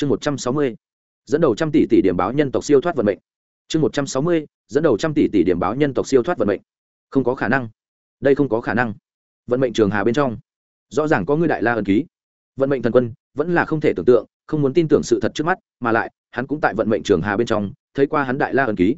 chương một trăm sáu mươi, dẫn đầu trăm tỷ tỷ điểm báo nhân tộc siêu thoát vận mệnh. Chương một trăm sáu mươi, dẫn đầu trăm tỷ tỷ điểm báo nhân tộc siêu thoát vận mệnh. Không có khả năng. Đây không có khả năng. Vận mệnh trường hà bên trong. Rõ ràng có người đại la ẩn ký. Vận mệnh thần quân, vẫn là không thể tưởng tượng, không muốn tin tưởng sự thật trước mắt, mà lại, hắn cũng tại vận mệnh trường hà bên trong, thấy qua hắn đại la ẩn ký.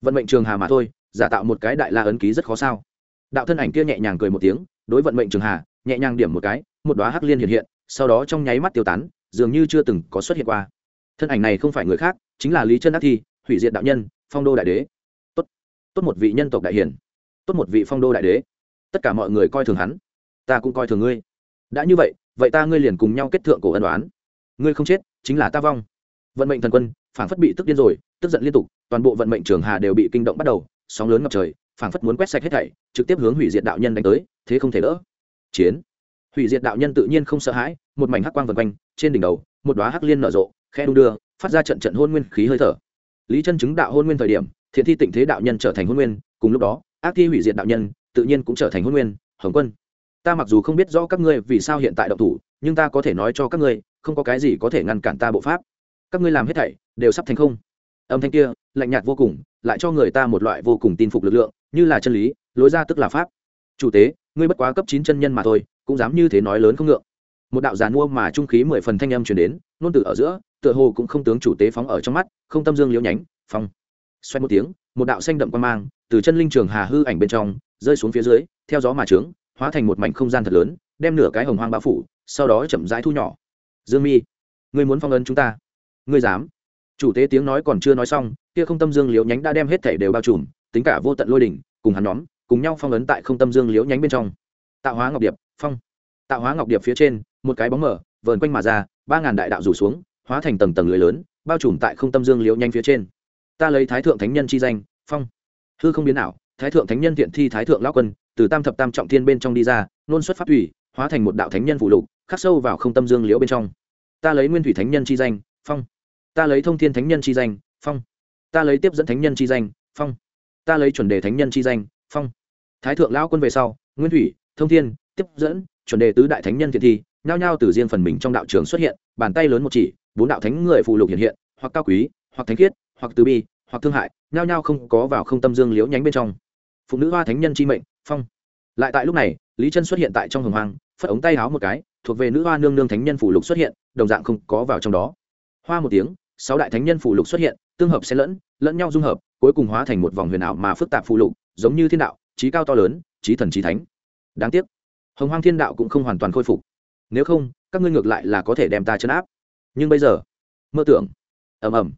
Vận mệnh trường hà mà thôi, giả tạo một cái đại la ấn ký rất khó sao. Đạo thân ảnh kia nhẹ nhàng cười một tiếng, đối vận mệnh trường hà, nhẹ nhàng điểm một cái, một đoá hắc liên hiện hiện, sau đó trong nháy mắt tiêu tán dường như chưa từng có xuất hiện qua. Thân ảnh này không phải người khác, chính là lý chân đắc thi, hủy diệt đạo nhân, phong đô đại đế. Tốt. Tốt một vị nhân tộc đại hiển. Tốt một vị phong đô đại đế. Tất cả mọi người coi thường hắn. Ta cũng coi thường ngươi. Đã như vậy vậy ta ngươi liền cùng nhau kết thượng cổ ân đoán ngươi không chết, chính là ta vong. Vận mệnh thần quân phản phất bị tức điên rồi, tức giận liên tục, toàn bộ vận mệnh trường hà đều bị kinh động bắt đầu, sóng lớn ngập trời phản phất muốn quét sạch hết thảy, trực tiếp hướng hủy diệt đạo nhân đánh tới, thế không thể đỡ. Chiến. Hủy diệt đạo nhân tự nhiên không sợ hãi, một mảnh hắc quang vần quanh trên đỉnh đầu, một đoá hắc liên nở rộ khe đu đưa, phát ra trận trận hôn nguyên khí hơi thở. Lý chân chứng đạo hôn nguyên thời điểm, thiện thi tịnh thế đạo nhân trở thành hôn nguyên, cùng lúc đó, ác thi hủy diệt đạo nhân, tự nhiên cũng trở thành hôn nguyên, hồng quân. Ta mặc dù không biết rõ các ngươi vì sao hiện tại động thủ, nhưng ta có thể nói cho các ngươi, không có cái gì có thể ngăn cản ta bộ pháp. Các ngươi làm hết thảy, đều sắp thành không. Âm thanh kia, lạnh nhạt vô cùng, lại cho người ta một loại vô cùng tin phục lực lượng, như là chân lý, lối ra tức là pháp. Chủ tế, ngươi bất quá cấp chín chân nhân mà thôi, cũng dám như thế nói lớn không ngượng một đạo giàn mua mà trung khí mười phần thanh âm truyền đến, nôn tử ở giữa, tựa hồ cũng không tướng chủ tế phóng ở trong mắt, không tâm dương liễu nhánh, phong. Xoay một tiếng, một đạo xanh đậm quan mang, từ chân linh trường hà hư ảnh bên trong, rơi xuống phía dưới, theo gió mà trướng, hóa thành một mảnh không gian thật lớn, đem nửa cái hồng hoang bao phủ, sau đó chậm rãi thu nhỏ. Dương mi, ngươi muốn phong ấn chúng ta? Ngươi dám? Chủ tế tiếng nói còn chưa nói xong, kia không tâm dương liễu nhánh đã đem hết thảy đều bao trùm, tính cả vô tận lôi đỉnh, cùng hắn nhóm, cùng nhau phong ấn tại không tâm dương liễu nhánh bên trong. Tạo hóa ngọc điệp, phong. Tạo hóa ngọc điệp phía trên một cái bóng mở, vờn quanh mà ra, ba ngàn đại đạo rủ xuống, hóa thành tầng tầng lưới lớn, bao trùm tại không tâm dương liễu nhanh phía trên. Ta lấy thái thượng thánh nhân chi danh, phong. Hư không biến ảo, thái thượng thánh nhân thiện thi thái thượng lão quân, từ tam thập tam trọng thiên bên trong đi ra, nôn xuất pháp thủy, hóa thành một đạo thánh nhân phụ lục, khắc sâu vào không tâm dương liễu bên trong. Ta lấy nguyên thủy thánh nhân chi danh, phong. Ta lấy thông thiên thánh nhân chi danh, phong. Ta lấy tiếp dẫn thánh nhân chi danh, phong. Ta lấy chuẩn đề thánh nhân chi danh, phong. Thái thượng lão quân về sau, nguyên thủy, thông thiên, tiếp dẫn, chuẩn đề tứ đại thánh nhân thiện thi nhao nhao từ riêng phần mình trong đạo trường xuất hiện, bàn tay lớn một chỉ, bốn đạo thánh người phụ lục hiện hiện, hoặc cao quý, hoặc thánh khiết, hoặc từ bi, hoặc thương hại, nhao nhao không có vào không tâm dương liễu nhánh bên trong. Phụ nữ hoa thánh nhân chi mệnh, phong. Lại tại lúc này, lý chân xuất hiện tại trong hồng hoang, phất ống tay háo một cái, thuộc về nữ hoa nương nương thánh nhân phủ lục xuất hiện, đồng dạng không có vào trong đó. Hoa một tiếng, sáu đại thánh nhân phủ lục xuất hiện, tương hợp xen lẫn lẫn nhau dung hợp, cuối cùng hóa thành một vòng huyền ảo mà phức tạp phụ lục, giống như thiên đạo trí cao to lớn trí thần trí thánh. Đáng tiếc, hồng hoang thiên đạo cũng không hoàn toàn khôi phục nếu không, các ngươi ngược lại là có thể đem ta chấn áp. Nhưng bây giờ, mơ tưởng. Ầm ầm.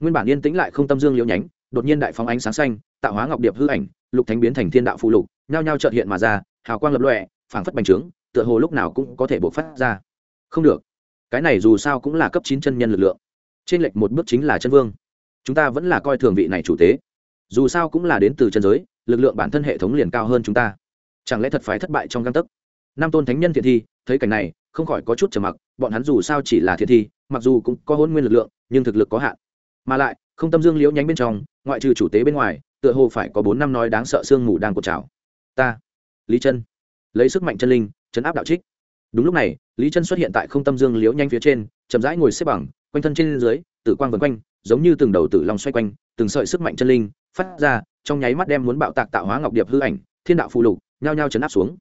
Nguyên bản yên tĩnh lại không tâm dương liễu nhánh, đột nhiên đại phóng ánh sáng xanh, tạo hóa ngọc điệp hư ảnh, lục thánh biến thành thiên đạo phụ lục, nhao nhao trợt hiện mà ra, hào quang lập lọe phảng phất bành trướng, tựa hồ lúc nào cũng có thể bộc phát ra. Không được. Cái này dù sao cũng là cấp chín chân nhân lực lượng. Trên lệch một bước chính là chân vương. Chúng ta vẫn là coi thường vị này chủ tế. Dù sao cũng là đến từ chân giới, lực lượng bản thân hệ thống liền cao hơn chúng ta. Chẳng lẽ thật phải thất bại trong găng tấc? Nam tôn thánh nhân thiện thi thấy cảnh này, không khỏi có chút trầm mặc, bọn hắn dù sao chỉ là thiện thi, mặc dù cũng có hôn nguyên lực lượng, nhưng thực lực có hạn. Mà lại, không tâm dương liễu nhánh bên trong, ngoại trừ chủ tế bên ngoài, tựa hồ phải có bốn năm nói đáng sợ sương mù đang cột trào. Ta, lý chân, lấy sức mạnh chân linh, chấn áp đạo trích. Đúng lúc này, lý chân xuất hiện tại không tâm dương liễu nhanh phía trên, chậm rãi ngồi xếp bằng, quanh thân trên dưới, tử quang vần quanh, giống như từng đầu tử long xoay quanh, từng sợi sức mạnh chân linh phát ra, trong nháy mắt đem muốn bạo tạc tạo hóa ngọc điệp hư ảnh, thiên đạo phù lục, nhao nhao chấn áp xuống.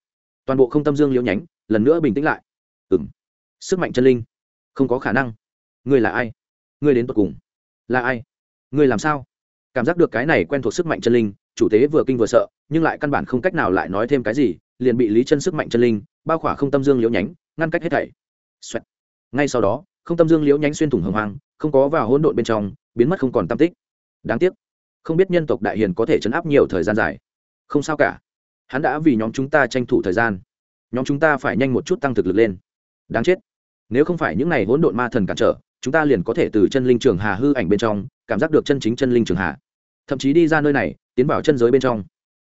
Toàn bộ không tâm dương liễu nhánh lần nữa bình tĩnh lại. Ừ m sức mạnh chân linh. Không có khả năng. Ngươi là ai? Ngươi đến tột cùng. Là ai? Ngươi làm sao? Cảm giác được cái này quen thuộc sức mạnh chân linh, chủ tế vừa kinh vừa sợ, nhưng lại căn bản không cách nào lại nói thêm cái gì, liền bị lý chân sức mạnh chân linh, bao khỏa không tâm dương liễu nhánh, ngăn cách hết thảy、Xoẹt. ngay sau đó, không tâm dương liễu nhánh xuyên thủng hồng hoang, không có vào hỗn độn bên trong, biến mất không còn tam tích. Đáng tiếc, không biết nhân tộc đại hiền có thể chấn áp nhiều thời gian dài. Không sao cả. Hắn đã vì nhóm chúng ta tranh thủ thời gian nhóm chúng ta phải nhanh một chút tăng thực lực lên. Đáng chết. Nếu không phải những n à y hỗn độn ma thần cản trở, chúng ta liền có thể từ chân linh trường hà hư ảnh bên trong, cảm giác được chân chính chân linh trường hà. Thậm chí đi ra nơi này, tiến vào chân giới bên trong.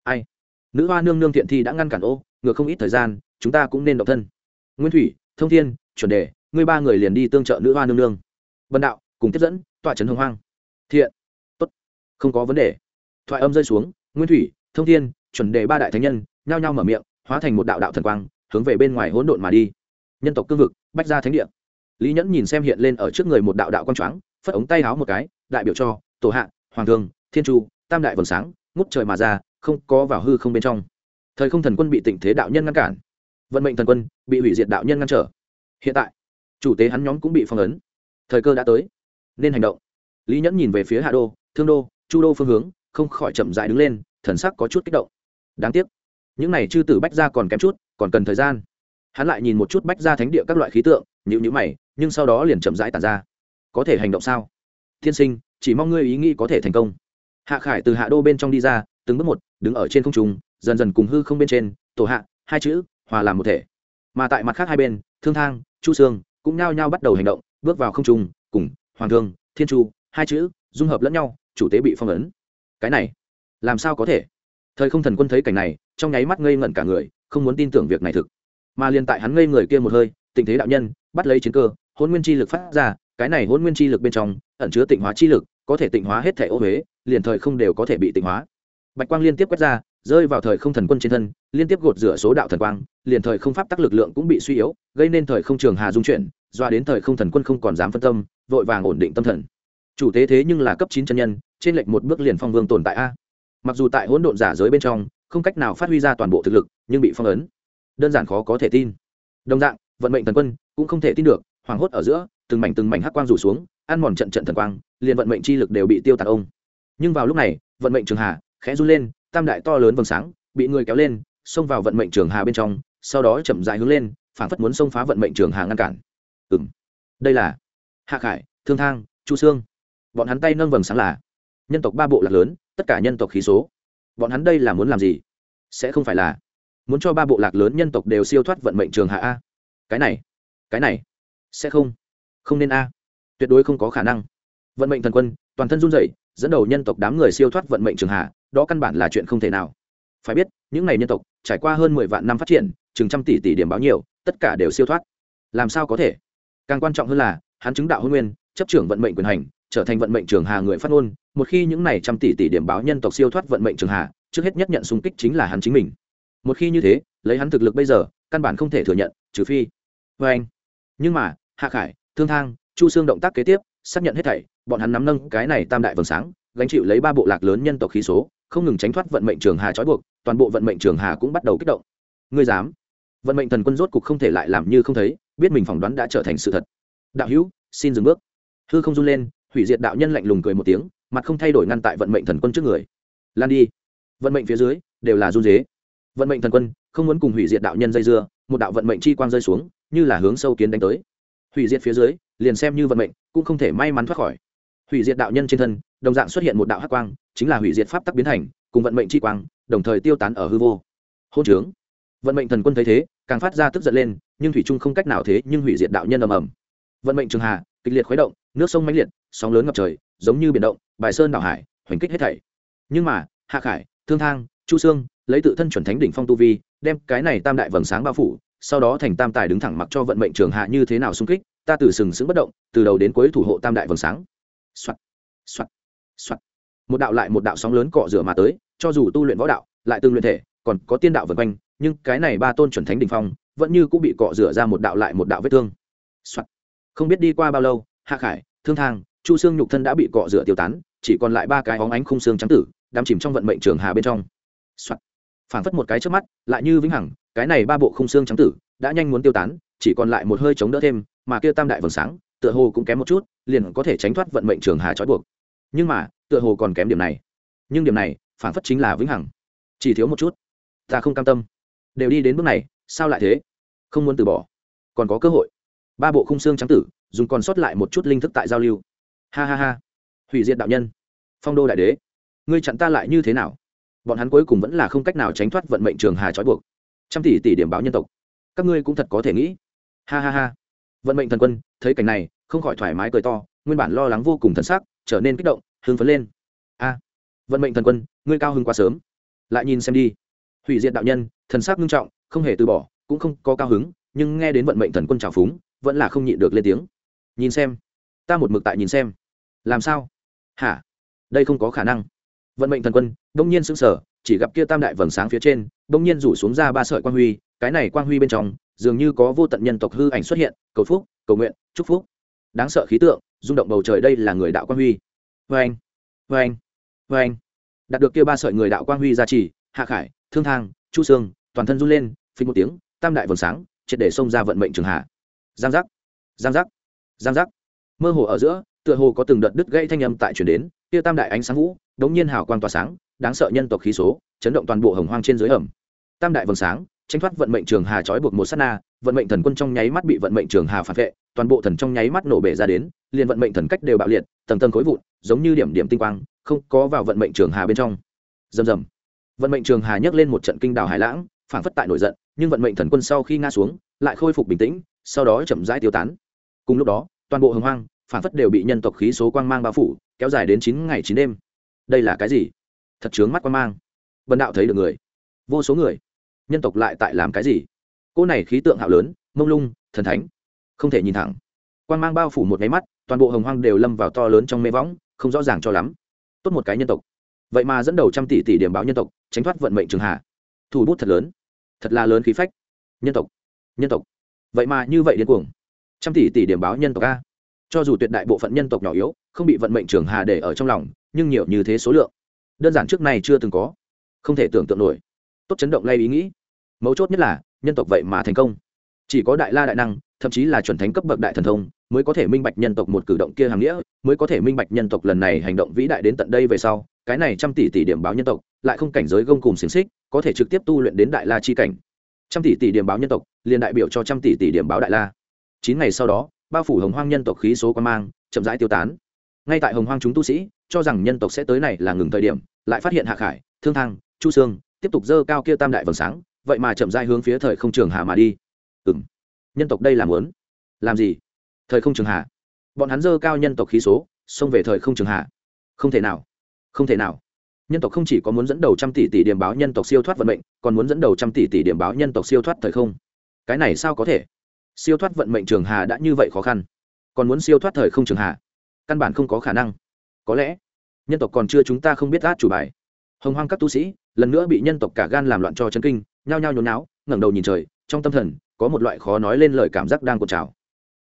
Ai? Nữ hoa nương nương thiện thi đã ngăn cản ô ngược không ít thời gian, chúng ta cũng nên động thân. Nguyên thủy, thông thiên, chuẩn đề, ngươi ba người liền đi tương trợ nữ hoa nương nương. Vân đạo, cùng tiếp dẫn, tọa trấn hồng hoang. Thiện. Tốt. Không có vấn đề. Thoại âm rơi xuống, nguyên thủy, thông thiên, chuẩn đề ba đại thánh nhân, nhao nhao mở miệng hóa thành một đạo đạo thần quang, hướng về bên ngoài hỗn độn mà đi. Nhân tộc cương vực, bách gia thánh địa. Lý nhẫn nhìn xem hiện lên ở trước người một đạo đạo quang choáng, phất ống tay háo một cái, đại biểu cho tổ hạ, hoàng thương, thiên chu, tam đại vầng sáng, ngút trời mà ra, không có vào hư không bên trong. Thời không thần quân bị tình thế đạo nhân ngăn cản. Vận mệnh thần quân bị hủy diệt đạo nhân ngăn trở. Hiện tại, chủ tế hắn nhóm cũng bị phong ấn. Thời cơ đã tới. Nên hành động. Lý nhẫn nhìn về phía hạ đô, thương đô, chu đô phương hướng, không khỏi chậm dại đứng lên, thần sắc có chút kích động. Đáng tiếc những này chư tử bách ra còn kém chút, còn cần thời gian. Hắn lại nhìn một chút bách ra thánh địa các loại khí tượng nhịu nhữ mày, nhưng sau đó liền chậm rãi tàn ra. Có thể hành động sao? Tiên sinh, chỉ mong ngươi ý nghĩ có thể thành công. Hạ khải từ hạ đô bên trong đi ra, từng bước một, đứng ở trên không trung, dần dần cùng hư không bên trên, tổ hạ, hai chữ, hòa làm một thể. Mà tại mặt khác hai bên, thương thang, chu sương cũng nhao nhao bắt đầu hành động, bước vào không trung, cùng hoàng thương, thiên chu, hai chữ, dung hợp lẫn nhau, chủ tế bị phong ấn. Cái này, làm sao có thể? Thời không thần quân thấy cảnh này trong nháy mắt ngây ngẩn cả người, không muốn tin tưởng việc này thực. Mà liền tại hắn ngây người kia một hơi tình thế đạo nhân bắt lấy chiến cơ, hôn nguyên chi lực phát ra, cái này hôn nguyên chi lực bên trong, ẩn chứa tịnh hóa chi lực, có thể tịnh hóa hết thể ô huế liền thời không đều có thể bị tịnh hóa. Bạch quang liên tiếp quét ra, rơi vào thời không thần quân trên thân, liên tiếp gột rửa số đạo thần quang, liền thời không pháp tắc lực lượng cũng bị suy yếu, gây nên thời không trường hà dung chuyển, doa đến thời không thần quân không còn dám phân tâm, vội vàng ổn định tâm thần. Chủ tế thế nhưng là cấp chín chân nhân, trên lệnh một bước liền phong vương tồn tại a. Mặc dù tại hỗn độn giả giới bên trong không cách nào phát huy ra toàn bộ thực lực, nhưng bị phong ấn. Đơn giản khó có thể tin. Đồng dạng, vận mệnh thần quân cũng không thể tin được, hoảng hốt ở giữa, từng mảnh từng mảnh hắc quang rủ xuống, ăn mòn trận trận thần quang, liền vận mệnh chi lực đều bị tiêu tạt ông. Nhưng vào lúc này, vận mệnh trường hà khẽ run lên, tam đại to lớn vầng sáng bị người kéo lên, xông vào vận mệnh trường hà bên trong, sau đó chậm dài hướng lên, phảng phất muốn xông phá vận mệnh trường hà ngăn cản. Ừ m đây là hạ khải, thương thang, chu sương. Bọn hắn tay nâng vầng sáng là nhân tộc ba bộ lạc lớn, tất cả nhân tộc khí số bọn hắn đây là muốn làm gì? Sẽ không phải là muốn cho ba bộ lạc lớn nhân tộc đều siêu thoát vận mệnh trường hạ a? Cái này cái này, sẽ không không nên a. Tuyệt đối không có khả năng. Vận mệnh thần quân, toàn thân run rẩy, dẫn đầu nhân tộc đám người siêu thoát vận mệnh trường hạ, đó căn bản là chuyện không thể nào. Phải biết, những n à y nhân tộc, trải qua hơn mười vạn năm phát triển, chừng trăm tỷ tỷ điểm báo nhiều, tất cả đều siêu thoát. Làm sao có thể? Càng quan trọng hơn là, hắn chứng đạo hôn nguyên, chấp trưởng vận mệnh quyền hành trở thành vận mệnh trường hà người phát ngôn, một khi những này trăm tỷ tỷ điểm báo nhân tộc siêu thoát vận mệnh trường hà, trước hết nhất nhận xung kích chính là hắn chính mình. Một khi như thế, lấy hắn thực lực bây giờ, căn bản không thể thừa nhận, trừ phi. Vê anh. Nhưng mà, hạ khải, thương thang, chu xương động tác kế tiếp, xác nhận hết thảy, bọn hắn nắm nâng cái này tam đại vầng sáng, gánh chịu lấy ba bộ lạc lớn nhân tộc khí số, không ngừng tránh thoát vận mệnh trường hà trói buộc, toàn bộ vận mệnh trường hà cũng bắt đầu kích động. Ngươi dám? Vận mệnh thần quân rốt cục không thể lại làm như không thấy, biết mình phỏng đoán đã trở thành sự thật. Đạo hữu, xin dừng bước. Hư không run lên hủy diệt đạo nhân lạnh lùng cười một tiếng, mặt không thay đổi ngăn tại vận mệnh thần quân trước người. Lan đi. Vận mệnh phía dưới, đều là run dế vận mệnh thần quân, không muốn cùng hủy diệt đạo nhân dây dưa, một đạo vận mệnh chi quang rơi xuống, như là hướng sâu kiến đánh tới. Hủy diệt phía dưới, liền xem như vận mệnh, cũng không thể may mắn thoát khỏi. Hủy diệt đạo nhân trên thân, đồng dạng xuất hiện một đạo hắc quang, chính là hủy diệt pháp tắc biến thành, cùng vận mệnh chi quang, đồng thời tiêu tán ở hư vô. Hôn trướng. Vận mệnh thần quân thấy thế, càng phát ra tức giận lên, nhưng thủy trung không cách nào thế, nhưng hủy diệt đạo nhân ầm ầm. Vận mệnh trường hà, kịch liệt khuấy động, nước sông mãnh liệt sóng lớn ngập trời, giống như biển động, bài sơn đảo hải, hoành kích hết thảy. Nhưng mà, hạ khải, thương thang, chu sương lấy tự thân chuẩn thánh đỉnh phong tu vi, đem cái này tam đại vầng sáng bao phủ, sau đó thành tam tài đứng thẳng mặc cho vận mệnh trường hạ như thế nào xung kích, ta từ sừng sững bất động, từ đầu đến cuối thủ hộ tam đại vầng sáng. Soạt soạt soạt. Một đạo lại một đạo sóng lớn cọ rửa mà tới, cho dù tu luyện võ đạo, lại tương luyện thể, còn có tiên đạo vần quanh, nhưng cái này ba tôn chuẩn thánh đỉnh phong, vẫn như cũng bị cọ rửa ra một đạo lại một đạo vết thương. Soạt. Không biết đi qua bao lâu, hạ khải, thương thang chu xương nhục thân đã bị cọ rửa tiêu tán, chỉ còn lại ba cái óng ánh khung xương trắng tử, đắm chìm trong vận mệnh trường hà bên trong. Phản phảng phất một cái trước mắt, lại như vĩnh hằng, cái này ba bộ khung xương trắng tử đã nhanh muốn tiêu tán, chỉ còn lại một hơi chống đỡ thêm, mà kia tam đại vầng sáng, tựa hồ cũng kém một chút, liền có thể tránh thoát vận mệnh trường hà trói buộc. Nhưng mà, tựa hồ còn kém điểm này. Nhưng điểm này phản phất chính là vĩnh hằng. Chỉ thiếu một chút. Ta không cam tâm. Đều đi đến bước này, sao lại thế? Không muốn từ bỏ. Còn có cơ hội. Ba bộ khung xương trắng tử, dùng còn sót lại một chút linh thức tại giao lưu ha ha ha. Hủy diệt đạo nhân. Phong đô đại đế. Ngươi chặn ta lại như thế nào? Bọn hắn cuối cùng vẫn là không cách nào tránh thoát vận mệnh trường hà trói buộc. Trăm tỷ tỷ điểm báo nhân tộc. Các ngươi cũng thật có thể nghĩ. Ha ha ha. Vận mệnh thần quân, thấy cảnh này, không khỏi thoải mái cười to, nguyên bản lo lắng vô cùng thân xác trở nên kích động, hưng phấn lên. A. Vận mệnh thần quân, ngươi cao hứng quá sớm. Lại nhìn xem đi. Hủy diệt đạo nhân, thần sắc nghiêm trọng, không hề từ bỏ, cũng không có cao hứng, nhưng nghe đến vận mệnh thần quân trào phúng, vẫn là không nhịn được lên tiếng. Nhìn xem ta một mực tại nhìn xem. Làm sao? Hả? Đây không có khả năng. Vận mệnh thần quân, đông nhiên sững sờ, chỉ gặp kia tam đại vầng sáng phía trên, đông nhiên rủ xuống ra ba sợi quang huy, cái này quang huy bên trong, dường như có vô tận nhân tộc hư ảnh xuất hiện, cầu phúc, cầu nguyện, chúc phúc. Đáng sợ khí tượng, rung động bầu trời đây là người đạo quang huy. Vê anh vê anh vê anh đạt được kia ba sợi người đạo quang huy ra chỉ hạ khải, thương thang, chu sương, toàn thân run lên, phình một tiếng, tam đại vầng sáng, triệt để xông ra vận mệnh trường hạ. Giang giác giang giác giang giác mơ hồ ở giữa, tựa hồ có từng đợt đứt gãy thanh âm tại chuyển đến kia tam đại ánh sáng vũ, đống nhiên hào quang tỏa sáng, đáng sợ nhân tộc khí số, chấn động toàn bộ hồng hoang trên dưới hầm. tam đại vầng sáng, tranh thoát vận mệnh trường hà trói buộc một sát na, vận mệnh thần quân trong nháy mắt bị vận mệnh trường hà phản vệ, toàn bộ thần trong nháy mắt nổ bể ra đến, liền vận mệnh thần cách đều bạo liệt, tầng tầng khối vụn, giống như điểm điểm tinh quang, không có vào vận mệnh trường hà bên trong. Rầm rầm. Vận mệnh trường hà nhấc lên một trận kinh đào hải lãng phản phất tại nổi giận, nhưng vận mệnh thần quân sau khi ngã xuống, lại khôi phục bình tĩnh, sau đó chậm rãi tiêu tán. Cùng lúc đó toàn bộ hồng hoang, phản phất đều bị nhân tộc khí số quang mang bao phủ, kéo dài đến chín ngày chín đêm. Đây là cái gì? Thật chướng mắt quang mang. Vần đạo thấy được người. Vô số người. Nhân tộc lại tại làm cái gì? Cô này khí tượng hạo lớn, mông lung, thần thánh. Không thể nhìn thẳng. Quang mang bao phủ một nháy mắt, toàn bộ hồng hoang đều lâm vào to lớn trong mê võng, không rõ ràng cho lắm. Tốt một cái nhân tộc. Vậy mà dẫn đầu trăm tỷ tỷ điểm báo nhân tộc, tránh thoát vận mệnh trường hạ. Thủ bút thật lớn. Thật là lớn khí phách. Nhân tộc. Nhân tộc. Vậy mà như vậy điên cuồng trăm tỷ tỷ điểm báo nhân tộc a. Cho dù tuyệt đại bộ phận nhân tộc nhỏ yếu, không bị vận mệnh trường hà để ở trong lòng, nhưng nhiều như thế số lượng. Đơn giản trước này chưa từng có. Không thể tưởng tượng nổi. Tốt chấn động lay ý nghĩ. Mấu chốt nhất là, nhân tộc vậy mà thành công. Chỉ có đại la đại năng, thậm chí là chuẩn thánh cấp bậc đại thần thông, mới có thể minh bạch nhân tộc một cử động kia hàng nghĩa, mới có thể minh bạch nhân tộc lần này hành động vĩ đại đến tận đây về sau, cái này trăm tỷ tỷ điểm báo nhân tộc, lại không cảnh giới gông cùng xiềng xích, có thể trực tiếp tu luyện đến đại la chi cảnh. Trăm tỷ tỷ điểm báo nhân tộc, liền đại biểu cho trăm tỷ tỷ điểm báo đại la chín ngày sau đó, bao phủ hồng hoang nhân tộc khí số quan mang, chậm rãi tiêu tán. Ngay tại hồng hoang chúng tu sĩ, cho rằng nhân tộc sẽ tới này là ngừng thời điểm, lại phát hiện hạ khải, thương thang, chu sương, tiếp tục dơ cao kia tam đại vầng sáng, vậy mà chậm rãi hướng phía thời không trường hà mà đi. Ừng nhân tộc đây làm lớn làm gì? Thời không trường hà bọn hắn dơ cao nhân tộc khí số, xông về thời không trường hà không thể nào. Không thể nào. Nhân tộc không chỉ có muốn dẫn đầu trăm tỷ tỷ điểm báo nhân tộc siêu thoát vận mệnh, còn muốn dẫn đầu trăm tỷ tỷ điểm báo nhân tộc siêu thoát thời không. Cái này sao có thể? Siêu thoát vận mệnh trường hà đã như vậy khó khăn. Còn muốn siêu thoát thời không trường hà? Căn bản không có khả năng. Có lẽ, nhân tộc còn chưa chúng ta không biết át chủ bài. Hồng hoang các tu sĩ, lần nữa bị nhân tộc cả gan làm loạn cho chân kinh, nhao nhao nhốn náo ngẩng đầu nhìn trời, trong tâm thần, có một loại khó nói lên lời cảm giác đang cột trào.